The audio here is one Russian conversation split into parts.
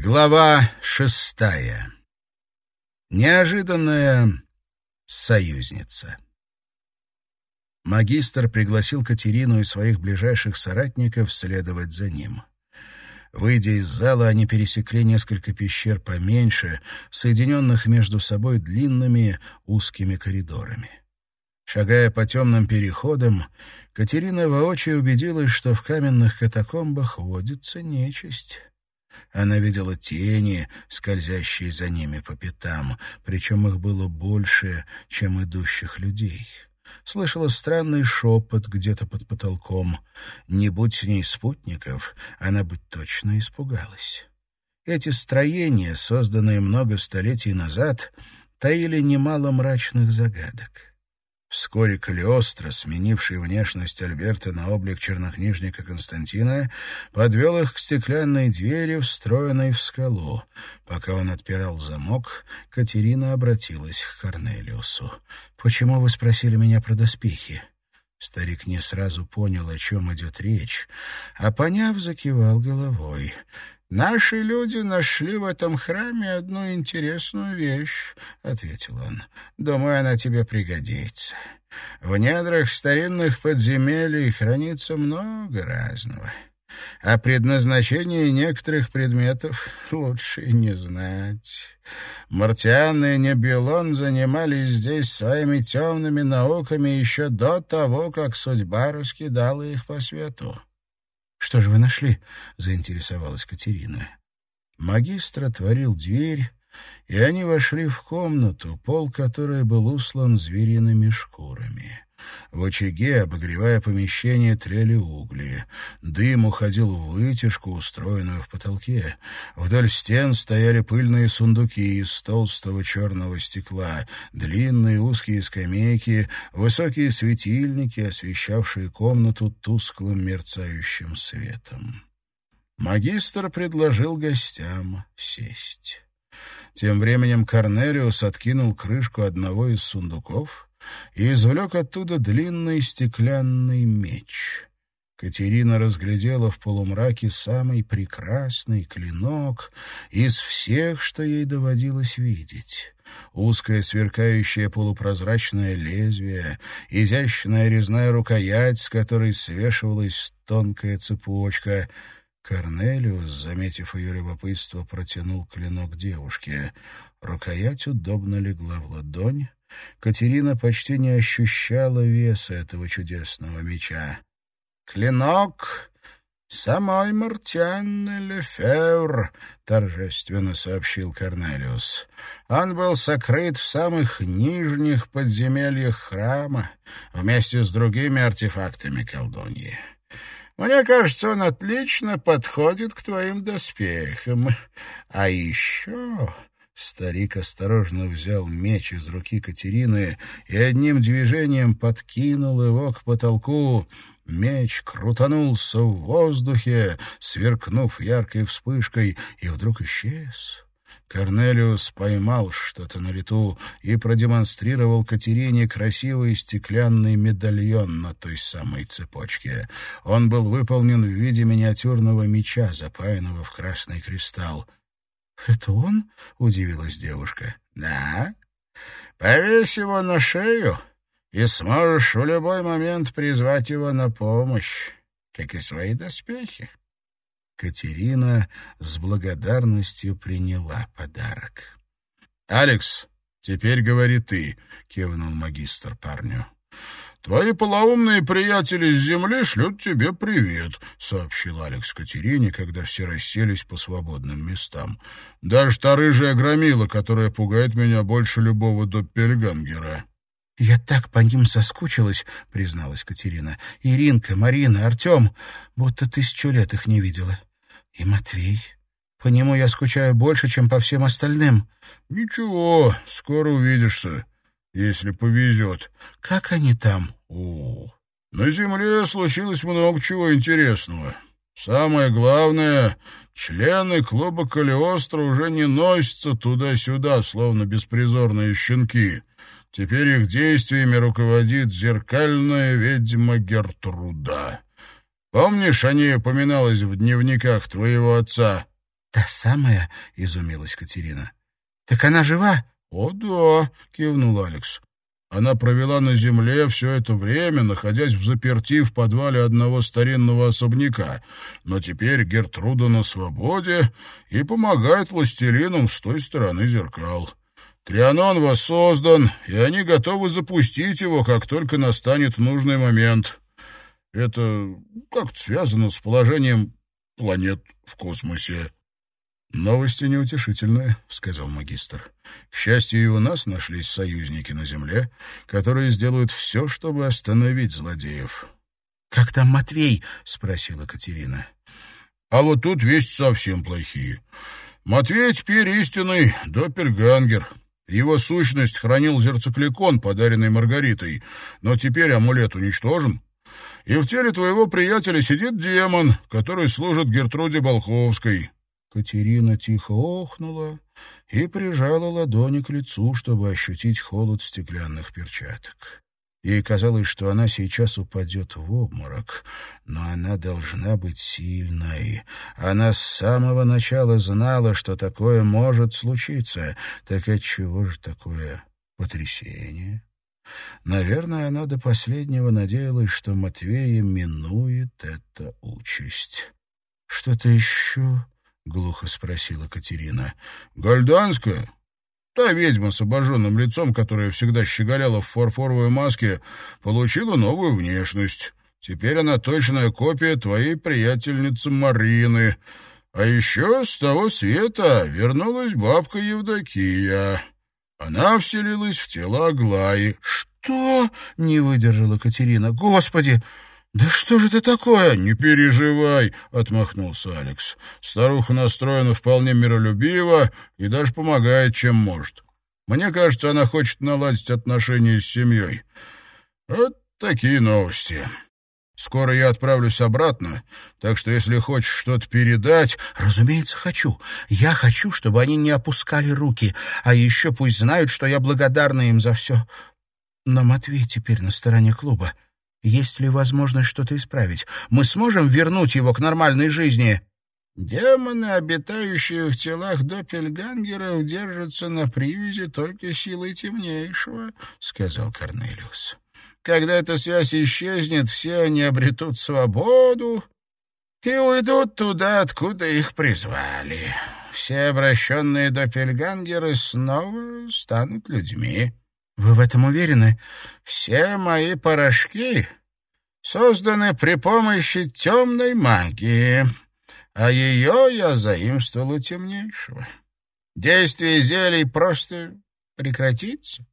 Глава шестая. Неожиданная союзница. Магистр пригласил Катерину и своих ближайших соратников следовать за ним. Выйдя из зала, они пересекли несколько пещер поменьше, соединенных между собой длинными узкими коридорами. Шагая по темным переходам, Катерина воочию убедилась, что в каменных катакомбах водится нечисть. Она видела тени, скользящие за ними по пятам, причем их было больше, чем идущих людей. Слышала странный шепот где-то под потолком. Не будь с ней спутников, она бы точно испугалась. Эти строения, созданные много столетий назад, таили немало мрачных загадок. Вскоре Калиостро, сменивший внешность Альберта на облик чернокнижника Константина, подвел их к стеклянной двери, встроенной в скалу. Пока он отпирал замок, Катерина обратилась к Корнелиусу. «Почему вы спросили меня про доспехи?» Старик не сразу понял, о чем идет речь, а, поняв, закивал головой. «Наши люди нашли в этом храме одну интересную вещь», — ответил он. «Думаю, она тебе пригодится. В недрах старинных подземелий хранится много разного. О предназначении некоторых предметов лучше не знать. Мартиан и Небелон занимались здесь своими темными науками еще до того, как судьба раскидала их по свету. «Что же вы нашли?» — заинтересовалась Катерина. Магистр отворил дверь, и они вошли в комнату, пол которой был услан звериными шкурами. В очаге, обогревая помещение, трели угли. Дым уходил в вытяжку, устроенную в потолке. Вдоль стен стояли пыльные сундуки из толстого черного стекла, длинные узкие скамейки, высокие светильники, освещавшие комнату тусклым мерцающим светом. Магистр предложил гостям сесть. Тем временем Корнелиус откинул крышку одного из сундуков — и извлек оттуда длинный стеклянный меч. Катерина разглядела в полумраке самый прекрасный клинок из всех, что ей доводилось видеть. Узкое сверкающее полупрозрачное лезвие, изящная резная рукоять, с которой свешивалась тонкая цепочка. Корнелиус, заметив ее любопытство, протянул клинок девушке. Рукоять удобно легла в ладонь, Катерина почти не ощущала веса этого чудесного меча. «Клинок самой Мартианны Лефевр», — торжественно сообщил Корнелиус. «Он был сокрыт в самых нижних подземельях храма вместе с другими артефактами колдуньи. Мне кажется, он отлично подходит к твоим доспехам. А еще Старик осторожно взял меч из руки Катерины и одним движением подкинул его к потолку. Меч крутанулся в воздухе, сверкнув яркой вспышкой, и вдруг исчез. Корнелиус поймал что-то на лету и продемонстрировал Катерине красивый стеклянный медальон на той самой цепочке. Он был выполнен в виде миниатюрного меча, запаянного в красный кристалл. «Это он?» — удивилась девушка. «Да. Повесь его на шею, и сможешь в любой момент призвать его на помощь, как и свои доспехи». Катерина с благодарностью приняла подарок. «Алекс, теперь говори ты», — кивнул магистр парню. «Твои полоумные приятели с земли шлют тебе привет», — сообщил Алекс Катерине, когда все расселись по свободным местам. «Даже та рыжая громила, которая пугает меня больше любого доппельгангера». «Я так по ним соскучилась», — призналась Катерина. «Иринка, Марина, Артем, будто тысячу лет их не видела. И Матвей. По нему я скучаю больше, чем по всем остальным». «Ничего, скоро увидишься, если повезет». «Как они там?» О, на Земле случилось много чего интересного. Самое главное, члены клуба Калиостро уже не носятся туда-сюда, словно беспризорные щенки. Теперь их действиями руководит зеркальная ведьма Гертруда. Помнишь, о ней упоминалось в дневниках твоего отца? «Та самая?» — изумилась Катерина. «Так она жива?» «О да», — кивнул Алекс. Она провела на земле все это время, находясь в заперти в подвале одного старинного особняка. Но теперь Гертруда на свободе и помогает властелинам с той стороны зеркал. Трианон воссоздан, и они готовы запустить его, как только настанет нужный момент. Это как-то связано с положением планет в космосе. «Новости неутешительные», — сказал магистр. «К счастью, и у нас нашлись союзники на Земле, которые сделают все, чтобы остановить злодеев». «Как там Матвей?» — спросила Катерина. «А вот тут вести совсем плохие. Матвей теперь истинный доппельгангер. Его сущность хранил зерцекликон, подаренный Маргаритой, но теперь амулет уничтожен, и в теле твоего приятеля сидит демон, который служит Гертруде Болховской». Катерина тихо охнула и прижала ладони к лицу, чтобы ощутить холод стеклянных перчаток. Ей казалось, что она сейчас упадет в обморок, но она должна быть сильной. Она с самого начала знала, что такое может случиться. Так отчего же такое потрясение? Наверное, она до последнего надеялась, что Матвея минует эта участь. «Что-то еще?» — глухо спросила Катерина. «Гальданская? Та ведьма с обожженным лицом, которая всегда щеголяла в фарфоровой маске, получила новую внешность. Теперь она точная копия твоей приятельницы Марины. А еще с того света вернулась бабка Евдокия. Она вселилась в тело Аглаи». «Что?» — не выдержала Катерина. «Господи!» «Да что же это такое?» «Не переживай», — отмахнулся Алекс. «Старуха настроена вполне миролюбиво и даже помогает, чем может. Мне кажется, она хочет наладить отношения с семьей. Вот такие новости. Скоро я отправлюсь обратно, так что если хочешь что-то передать...» «Разумеется, хочу. Я хочу, чтобы они не опускали руки, а еще пусть знают, что я благодарна им за все. Но Матвей теперь на стороне клуба». Есть ли возможность что-то исправить? Мы сможем вернуть его к нормальной жизни?» «Демоны, обитающие в телах доппельгангеров, держатся на привязи только силой темнейшего», — сказал Корнелиус. «Когда эта связь исчезнет, все они обретут свободу и уйдут туда, откуда их призвали. Все обращенные доппельгангеры снова станут людьми». Вы в этом уверены? Все мои порошки созданы при помощи темной магии, а ее я заимствовал у темнейшего. Действие зелий просто прекратится.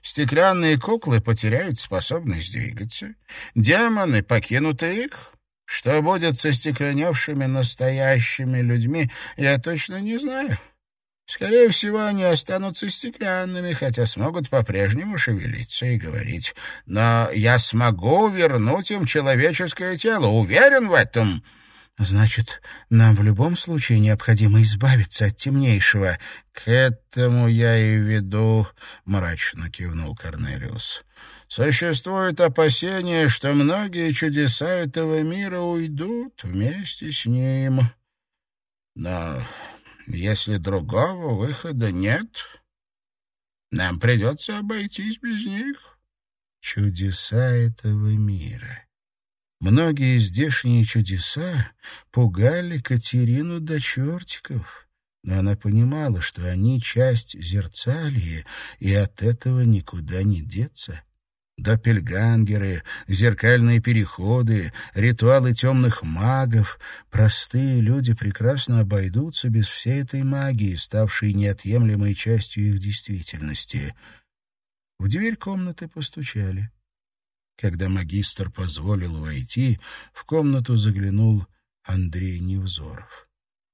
Стеклянные куклы потеряют способность двигаться. Демоны покинут их. Что будет со стекленевшими настоящими людьми, я точно не знаю. Скорее всего, они останутся стеклянными, хотя смогут по-прежнему шевелиться и говорить. Но я смогу вернуть им человеческое тело. Уверен в этом. Значит, нам в любом случае необходимо избавиться от темнейшего. К этому я и веду, — мрачно кивнул Корнелиус. Существует опасение, что многие чудеса этого мира уйдут вместе с ним. Но если другого выхода нет, нам придется обойтись без них. Чудеса этого мира. Многие здешние чудеса пугали Катерину до чертиков, но она понимала, что они часть зерцалии, и от этого никуда не деться. Доппельгангеры, зеркальные переходы, ритуалы темных магов. Простые люди прекрасно обойдутся без всей этой магии, ставшей неотъемлемой частью их действительности. В дверь комнаты постучали. Когда магистр позволил войти, в комнату заглянул Андрей Невзоров.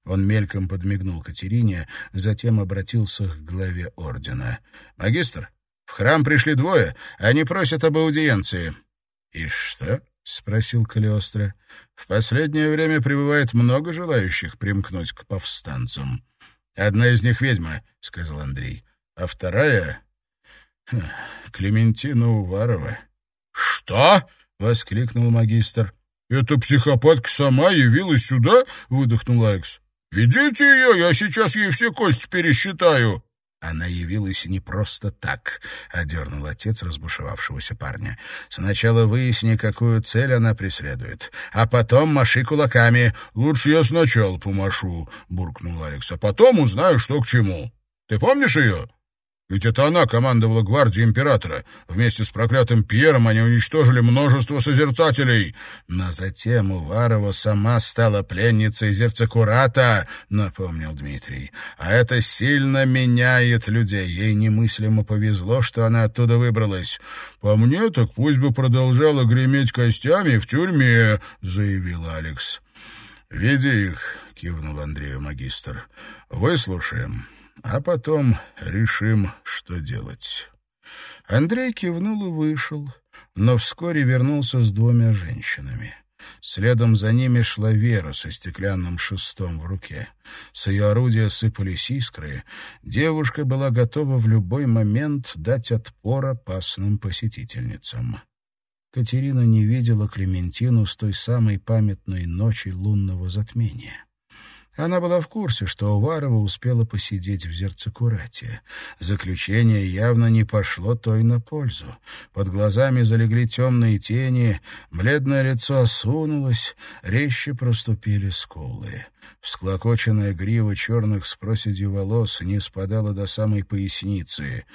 Он мельком подмигнул Катерине, затем обратился к главе ордена. «Магистр, в храм пришли двое, они просят об аудиенции». «И что?» — спросил Калиостро. «В последнее время прибывает много желающих примкнуть к повстанцам. Одна из них ведьма», — сказал Андрей, «а вторая хм, — Клементина Уварова». «Что?» — воскликнул магистр. «Эта психопатка сама явилась сюда?» — выдохнул Алекс. «Ведите ее, я сейчас ей все кости пересчитаю». Она явилась не просто так, — одернул отец разбушевавшегося парня. Сначала выясни, какую цель она преследует, а потом маши кулаками. — Лучше я сначала помашу, — буркнул Алекс, — а потом узнаю, что к чему. Ты помнишь ее? Ведь это она командовала гвардией императора. Вместе с проклятым Пьером они уничтожили множество созерцателей. Но затем Уварова сама стала пленницей Зерцекурата, напомнил Дмитрий. А это сильно меняет людей. Ей немыслимо повезло, что она оттуда выбралась. По мне, так пусть бы продолжала греметь костями в тюрьме, заявил Алекс. «Веди их», — кивнул Андрею магистр. «Выслушаем» а потом решим, что делать». Андрей кивнул и вышел, но вскоре вернулся с двумя женщинами. Следом за ними шла Вера со стеклянным шестом в руке. С ее орудия сыпались искры. Девушка была готова в любой момент дать отпор опасным посетительницам. Катерина не видела Клементину с той самой памятной ночи лунного затмения. Она была в курсе, что Уварова успела посидеть в Зерцекурате. Заключение явно не пошло той на пользу. Под глазами залегли темные тени, бледное лицо осунулось, резче проступили скулы. Всклокоченная грива черных с проседью волос не спадала до самой поясницы —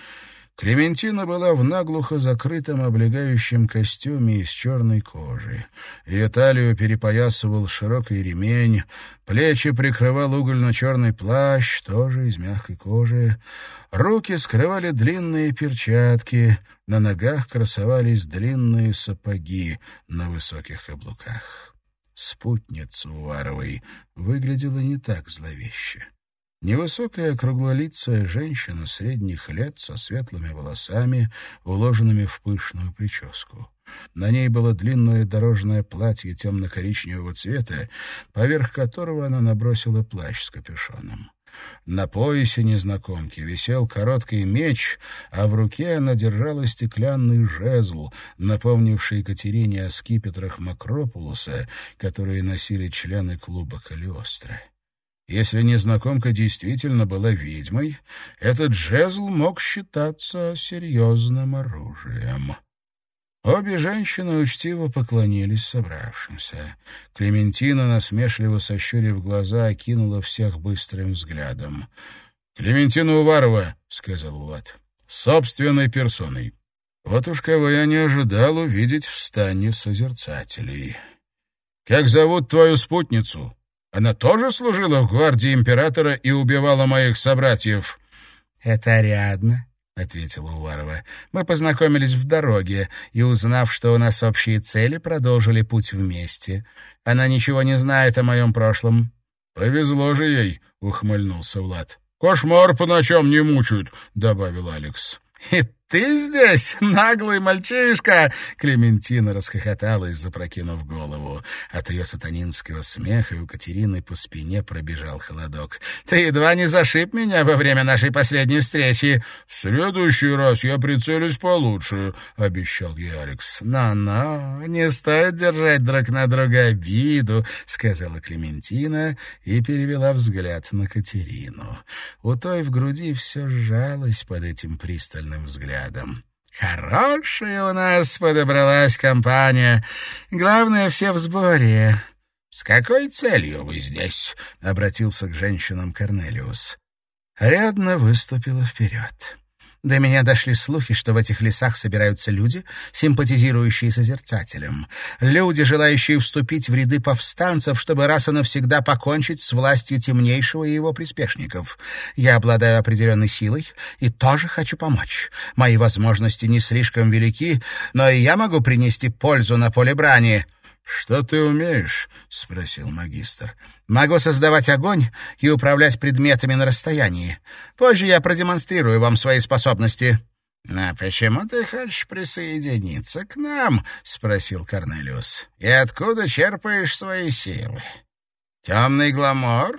Клементина была в наглухо закрытом облегающем костюме из черной кожи. Ее талию перепоясывал широкий ремень, плечи прикрывал угольно-черный плащ, тоже из мягкой кожи. Руки скрывали длинные перчатки, на ногах красовались длинные сапоги на высоких каблуках. Спутница Уваровой выглядела не так зловеще. Невысокая круглолицая женщина средних лет со светлыми волосами, уложенными в пышную прическу. На ней было длинное дорожное платье темно-коричневого цвета, поверх которого она набросила плащ с капюшоном. На поясе незнакомки висел короткий меч, а в руке она держала стеклянный жезл, напомнивший Екатерине о скипетрах Макропулуса, которые носили члены клуба Калиостро. Если незнакомка действительно была ведьмой, этот жезл мог считаться серьезным оружием. Обе женщины учтиво поклонились собравшимся. Клементина, насмешливо сощурив глаза, окинула всех быстрым взглядом. — Клементина Уварова, — сказал Влад, — собственной персоной. Вот уж кого я не ожидал увидеть в стане созерцателей. — Как зовут твою спутницу? Она тоже служила в гвардии императора и убивала моих собратьев?» «Это Ариадна», — ответила Уварова. «Мы познакомились в дороге и, узнав, что у нас общие цели, продолжили путь вместе. Она ничего не знает о моем прошлом». «Повезло же ей», — ухмыльнулся Влад. «Кошмар по ночам не мучают», — добавил Алекс. «И ты здесь, наглый мальчишка!» Клементина расхохоталась, запрокинув голову. От ее сатанинского смеха у Катерины по спине пробежал холодок. «Ты едва не зашиб меня во время нашей последней встречи!» «В следующий раз я прицелюсь получше», — обещал ей Алекс. «Но-но, не стоит держать друг на друга обиду», — сказала Клементина и перевела взгляд на Катерину. У той в груди все сжалось под этим пристальным взглядом взглядом. «Хорошая у нас подобралась компания. Главное, все в сборе». «С какой целью вы здесь?» — обратился к женщинам Корнелиус. Рядно выступила вперед. До меня дошли слухи, что в этих лесах собираются люди, симпатизирующие созерцателям. Люди, желающие вступить в ряды повстанцев, чтобы раз и навсегда покончить с властью темнейшего и его приспешников. Я обладаю определенной силой и тоже хочу помочь. Мои возможности не слишком велики, но и я могу принести пользу на поле брани. «Что ты умеешь?» — спросил магистр. «Могу создавать огонь и управлять предметами на расстоянии. Позже я продемонстрирую вам свои способности». «А почему ты хочешь присоединиться к нам?» — спросил Корнелиус. «И откуда черпаешь свои силы? Темный гламор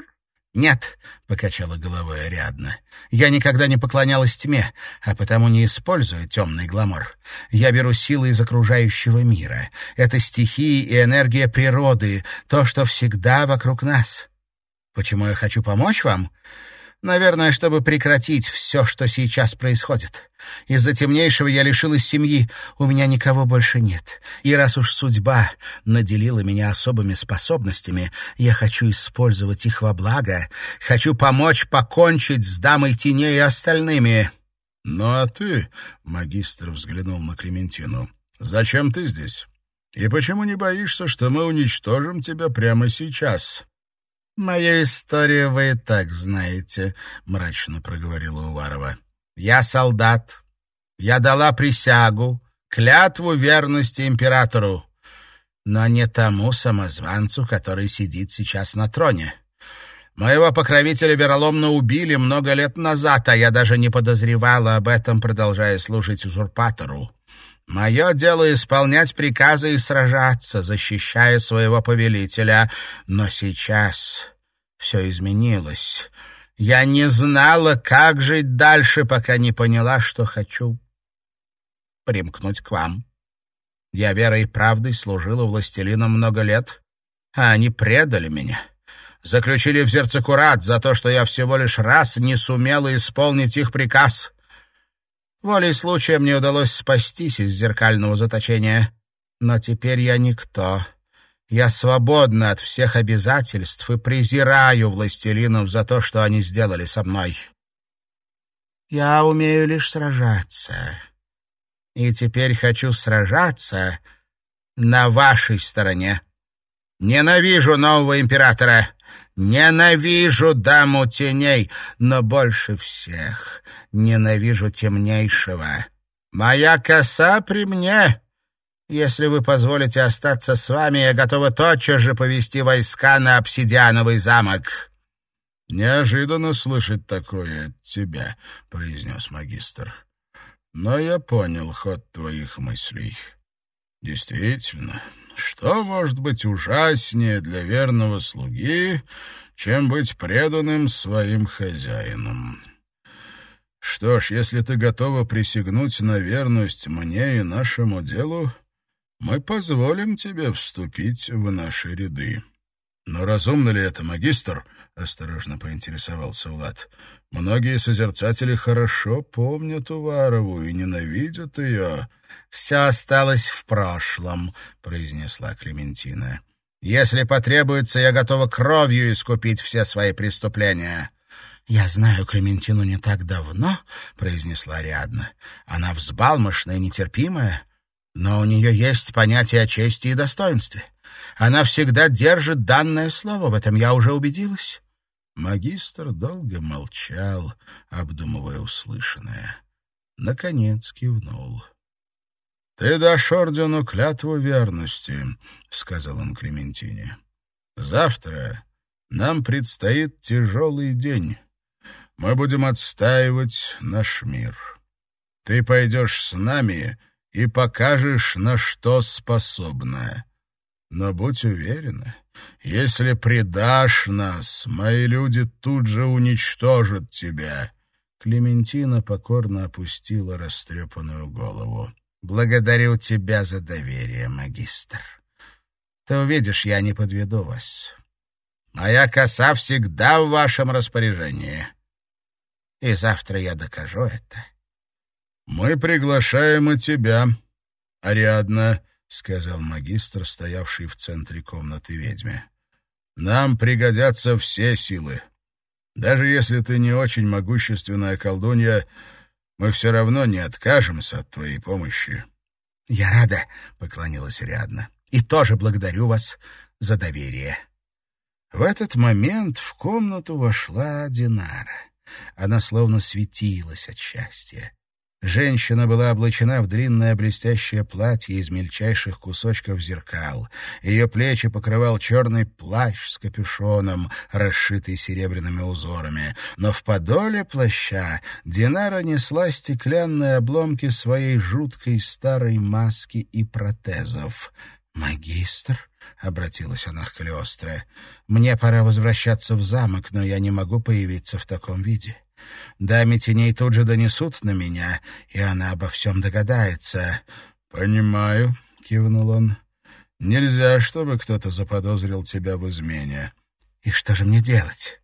«Нет», — покачала головой Ариадна, — «я никогда не поклонялась тьме, а потому не использую темный гламор. Я беру силы из окружающего мира. Это стихии и энергия природы, то, что всегда вокруг нас». Почему я хочу помочь вам? Наверное, чтобы прекратить все, что сейчас происходит. Из-за темнейшего я лишилась семьи, у меня никого больше нет. И раз уж судьба наделила меня особыми способностями, я хочу использовать их во благо, хочу помочь покончить с дамой теней и остальными». «Ну а ты, — магистр взглянул на Клементину, — зачем ты здесь? И почему не боишься, что мы уничтожим тебя прямо сейчас?» «Мою историю вы и так знаете», — мрачно проговорила Уварова. «Я солдат. Я дала присягу, клятву верности императору, но не тому самозванцу, который сидит сейчас на троне. Моего покровителя вероломно убили много лет назад, а я даже не подозревала об этом, продолжая служить узурпатору. Мое дело исполнять приказы и сражаться, защищая своего повелителя. Но сейчас все изменилось. Я не знала, как жить дальше, пока не поняла, что хочу примкнуть к вам. Я верой и правдой служила властелинам много лет, а они предали меня. Заключили в зерцекурат за то, что я всего лишь раз не сумела исполнить их приказ. Волей случая мне удалось спастись из зеркального заточения. Но теперь я никто. Я свободна от всех обязательств и презираю властелинов за то, что они сделали со мной. Я умею лишь сражаться. И теперь хочу сражаться на вашей стороне. Ненавижу нового императора. Ненавижу даму теней, но больше всех ненавижу темнейшего. Моя коса при мне. Если вы позволите остаться с вами, я готова тотчас же повести войска на обсидиановый замок». «Неожиданно слышать такое от тебя», — произнес магистр. «Но я понял ход твоих мыслей. Действительно, что может быть ужаснее для верного слуги, чем быть преданным своим хозяинам? Что ж, если ты готова присягнуть на верность мне и нашему делу, мы позволим тебе вступить в наши ряды. Но разумно ли это, магистр? Осторожно поинтересовался Влад. Многие созерцатели хорошо помнят Уварову и ненавидят ее. «Все осталось в прошлом», — произнесла Клементина. «Если потребуется, я готова кровью искупить все свои преступления». «Я знаю Клементину не так давно», — произнесла Ариадна. «Она взбалмошная, нетерпимая, но у нее есть понятие о чести и достоинстве. Она всегда держит данное слово, в этом я уже убедилась». Магистр долго молчал, обдумывая услышанное. Наконец кивнул. — Ты дашь ордену клятву верности, — сказал он Клементине. — Завтра нам предстоит тяжелый день. Мы будем отстаивать наш мир. Ты пойдешь с нами и покажешь, на что способна. Но будь уверена, если предашь нас, мои люди тут же уничтожат тебя». Клементина покорно опустила растрепанную голову. «Благодарю тебя за доверие, магистр. Ты увидишь, я не подведу вас. Моя коса всегда в вашем распоряжении. И завтра я докажу это». «Мы приглашаем и тебя, Ариадна», — сказал магистр, стоявший в центре комнаты ведьме. «Нам пригодятся все силы. Даже если ты не очень могущественная колдунья, мы все равно не откажемся от твоей помощи». «Я рада», — поклонилась Ариадна, — «и тоже благодарю вас за доверие». В этот момент в комнату вошла Динара. Она словно светилась от счастья. Женщина была облачена в длинное блестящее платье из мельчайших кусочков зеркал. Ее плечи покрывал черный плащ с капюшоном, расшитый серебряными узорами. Но в подоле плаща Динара несла стеклянные обломки своей жуткой старой маски и протезов. «Магистр?» — обратилась она к Калиостро. «Мне пора возвращаться в замок, но я не могу появиться в таком виде». Даме теней тут же донесут на меня, и она обо всем догадается. — Понимаю, — кивнул он. — Нельзя, чтобы кто-то заподозрил тебя в измене. — И что же мне делать?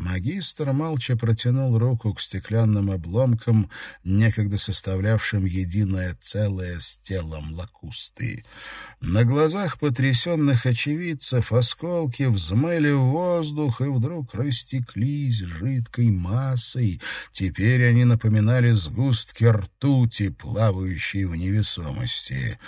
Магистр молча протянул руку к стеклянным обломкам, некогда составлявшим единое целое с телом лакусты. На глазах потрясенных очевидцев осколки взмыли в воздух и вдруг растеклись жидкой массой. Теперь они напоминали сгустки ртути, плавающие в невесомости.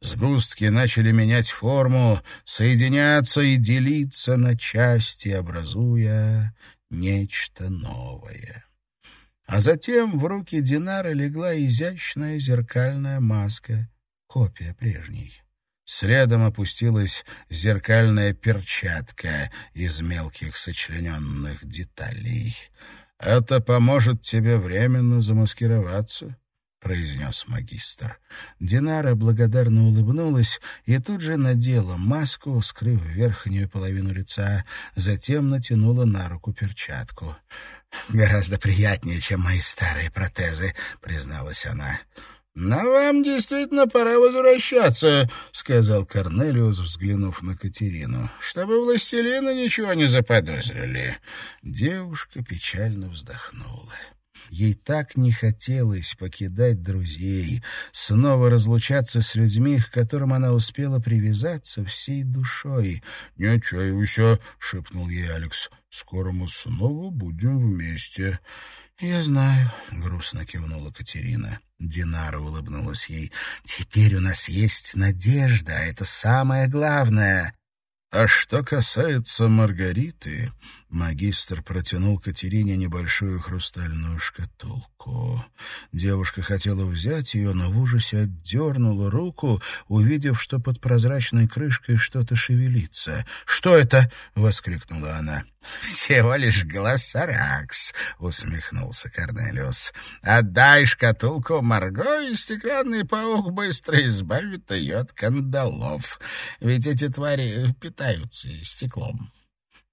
Сгустки начали менять форму, соединяться и делиться на части, образуя нечто новое. А затем в руки Динара легла изящная зеркальная маска, копия прежней. Следом опустилась зеркальная перчатка из мелких сочлененных деталей. «Это поможет тебе временно замаскироваться», — произнес магистр. Динара благодарно улыбнулась и тут же надела маску, скрыв верхнюю половину лица, затем натянула на руку перчатку. «Гораздо приятнее, чем мои старые протезы», — призналась она. «Но вам действительно пора возвращаться», — сказал Корнелиус, взглянув на Катерину, «чтобы властелины ничего не заподозрили». Девушка печально вздохнула. Ей так не хотелось покидать друзей, снова разлучаться с людьми, к которым она успела привязаться всей душой. «Не отчаивайся», — шепнул ей Алекс, — «скоро мы снова будем вместе». «Я знаю», — грустно кивнула Катерина. Динара улыбнулась ей. «Теперь у нас есть надежда, это самое главное». А что касается Маргариты, магистр протянул Катерине небольшую хрустальную шкатулку. Девушка хотела взять ее, но в ужасе отдернула руку, увидев, что под прозрачной крышкой что-то шевелится. «Что это?» — воскликнула она. «Всего лишь Глоссаракс», — усмехнулся Корнелиус. «Отдай шкатулку Марго, и стеклянный паук быстро избавит ее от кандалов. Ведь эти твари питаются стеклом».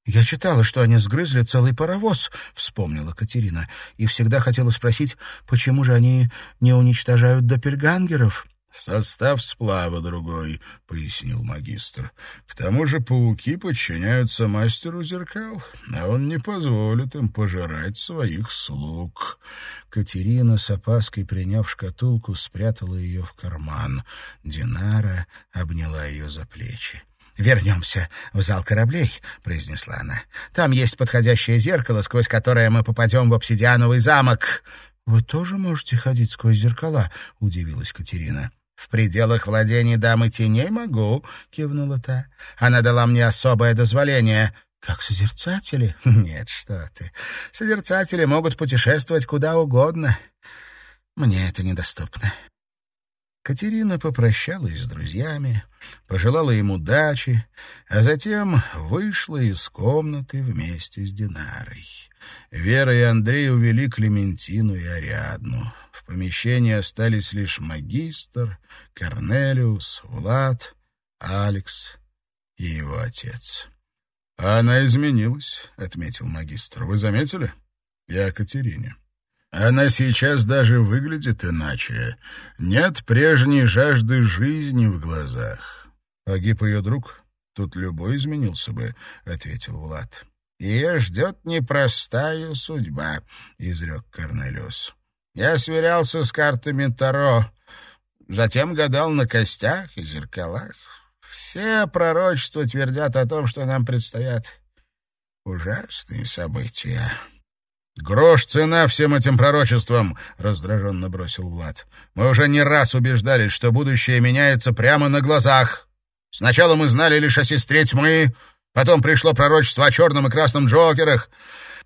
«Я читала, что они сгрызли целый паровоз», — вспомнила Катерина, «и всегда хотела спросить, почему же они не уничтожают доппельгангеров?» «Состав сплава другой», — пояснил магистр. «К тому же пауки подчиняются мастеру зеркал, а он не позволит им пожирать своих слуг». Катерина, с опаской приняв шкатулку, спрятала ее в карман. Динара обняла ее за плечи. «Вернемся в зал кораблей», — произнесла она. «Там есть подходящее зеркало, сквозь которое мы попадем в обсидиановый замок». «Вы тоже можете ходить сквозь зеркала?» — удивилась Катерина. «В пределах владений дамы теней могу», — кивнула та. «Она дала мне особое дозволение». «Как созерцатели?» «Нет, что ты. Созерцатели могут путешествовать куда угодно. Мне это недоступно». Катерина попрощалась с друзьями, пожелала им удачи, а затем вышла из комнаты вместе с Динарой. Вера и Андрей увели Клементину и Ариадну. В помещении остались лишь магистр, Корнелиус, Влад, Алекс и его отец. «А она изменилась», — отметил магистр. «Вы заметили? Я Катерине». Она сейчас даже выглядит иначе. Нет прежней жажды жизни в глазах. Погиб ее друг, тут любой изменился бы, — ответил Влад. «Ее ждет непростая судьба», — изрек Корнелиус. Я сверялся с картами Таро, затем гадал на костях и зеркалах. Все пророчества твердят о том, что нам предстоят ужасные события. «Грош цена всем этим пророчествам!» — раздраженно бросил Влад. «Мы уже не раз убеждались, что будущее меняется прямо на глазах. Сначала мы знали лишь о сестре тьмы, потом пришло пророчество о черном и красном Джокерах,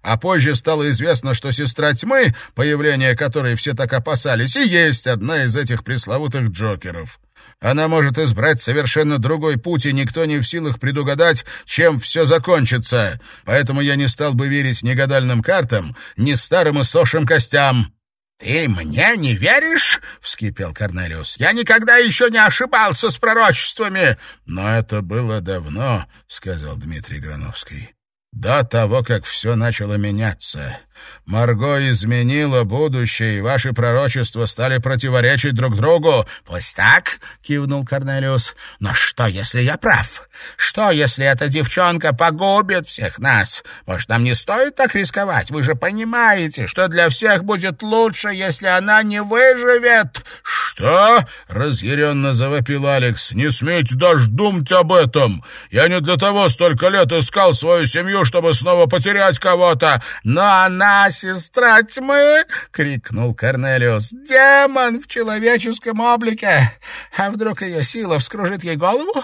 а позже стало известно, что сестра тьмы, появление которой все так опасались, и есть одна из этих пресловутых Джокеров. Она может избрать совершенно другой путь, и никто не в силах предугадать, чем все закончится. Поэтому я не стал бы верить ни гадальным картам, ни старым и сошим костям». «Ты мне не веришь?» — вскипел Корнелиус. «Я никогда еще не ошибался с пророчествами!» «Но это было давно», — сказал Дмитрий Грановский. До того, как все начало меняться. Марго изменила будущее, и ваши пророчества стали противоречить друг другу. Пусть так, кивнул Корнелиус. Но что, если я прав? Что, если эта девчонка погубит всех нас? Может, нам не стоит так рисковать? Вы же понимаете, что для всех будет лучше, если она не выживет. Что? разъяренно завопил Алекс. Не смейте даже думать об этом. Я не для того столько лет искал свою семью, чтобы снова потерять кого-то. Но она сестра тьмы, крикнул Корнелиус. Демон в человеческом облике. А вдруг ее сила вскружит ей голову?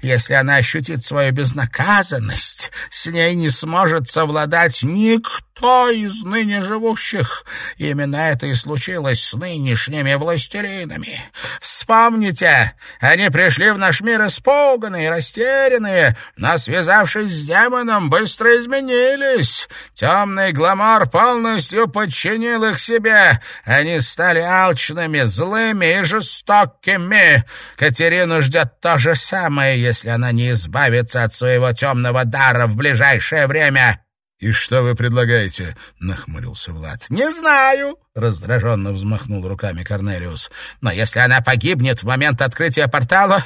Если она ощутит свою безнаказанность, с ней не сможет совладать никто из ныне живущих. Именно это и случилось с нынешними властелинами. Вспомните, они пришли в наш мир испуганные, растерянные, но, связавшись с демоном, быстро изменились. Темный гламор полностью подчинил их себе. Они стали алчными, злыми и жестокими. Катерину ждет то же самое самое, если она не избавится от своего темного дара в ближайшее время». «И что вы предлагаете?» — нахмурился Влад. «Не знаю», — раздраженно взмахнул руками Корнелиус. «Но если она погибнет в момент открытия портала,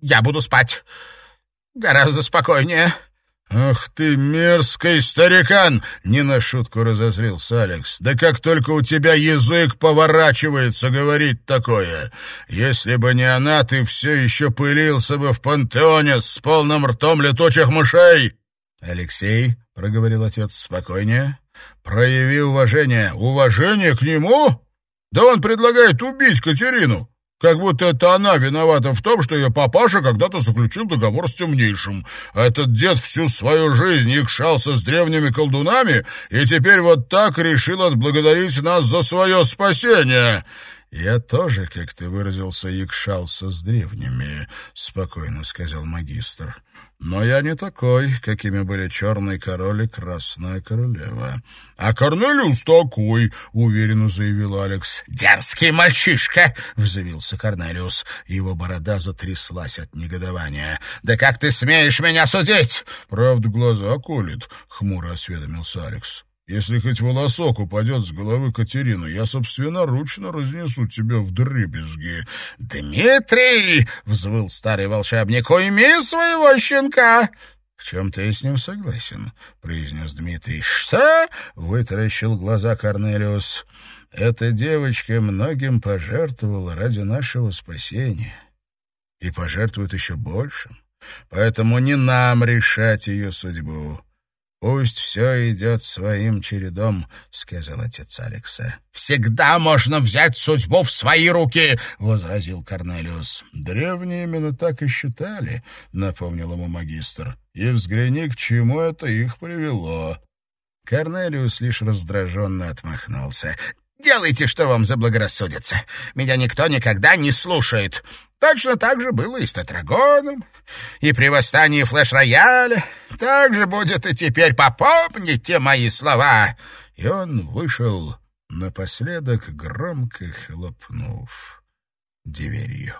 я буду спать гораздо спокойнее». «Ах ты мерзкий старикан!» — не на шутку разозлился Алекс. «Да как только у тебя язык поворачивается говорить такое! Если бы не она, ты все еще пылился бы в пантеоне с полным ртом летучих мышей!» «Алексей», — проговорил отец, — «спокойнее. Прояви уважение». «Уважение к нему? Да он предлагает убить Катерину!» Как будто это она виновата в том, что ее папаша когда-то заключил договор с темнейшим. А этот дед всю свою жизнь якшался с древними колдунами и теперь вот так решил отблагодарить нас за свое спасение. «Я тоже, как ты выразился, якшался с древними», — спокойно сказал магистр. Но я не такой, какими были черный король и красная королева. — А Корнелиус такой, — уверенно заявил Алекс. — Дерзкий мальчишка! — взвился Корнелиус. Его борода затряслась от негодования. — Да как ты смеешь меня судить? — Правда, глаза колет, — хмуро осведомился Алекс. Если хоть волосок упадет с головы Катерины, я собственноручно разнесу тебя в дребезги. — Дмитрий! — взвыл старый волшебник. — Уйми своего щенка! — В чем-то я с ним согласен, — произнес Дмитрий. — Что? — вытаращил глаза Корнелиус. — Эта девочка многим пожертвовала ради нашего спасения. И пожертвует еще большим. Поэтому не нам решать ее судьбу. «Пусть все идет своим чередом», — сказал отец Алекса. «Всегда можно взять судьбу в свои руки», — возразил Корнелиус. «Древние именно так и считали», — напомнил ему магистр. «И взгляни, к чему это их привело». Корнелиус лишь раздраженно отмахнулся. «Делайте, что вам заблагорассудится. Меня никто никогда не слушает. Точно так же было и с Тетрагоном, и при восстании флеш-рояля. Так же будет и теперь. Попомните мои слова!» И он вышел, напоследок громко хлопнув дверью.